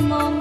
mong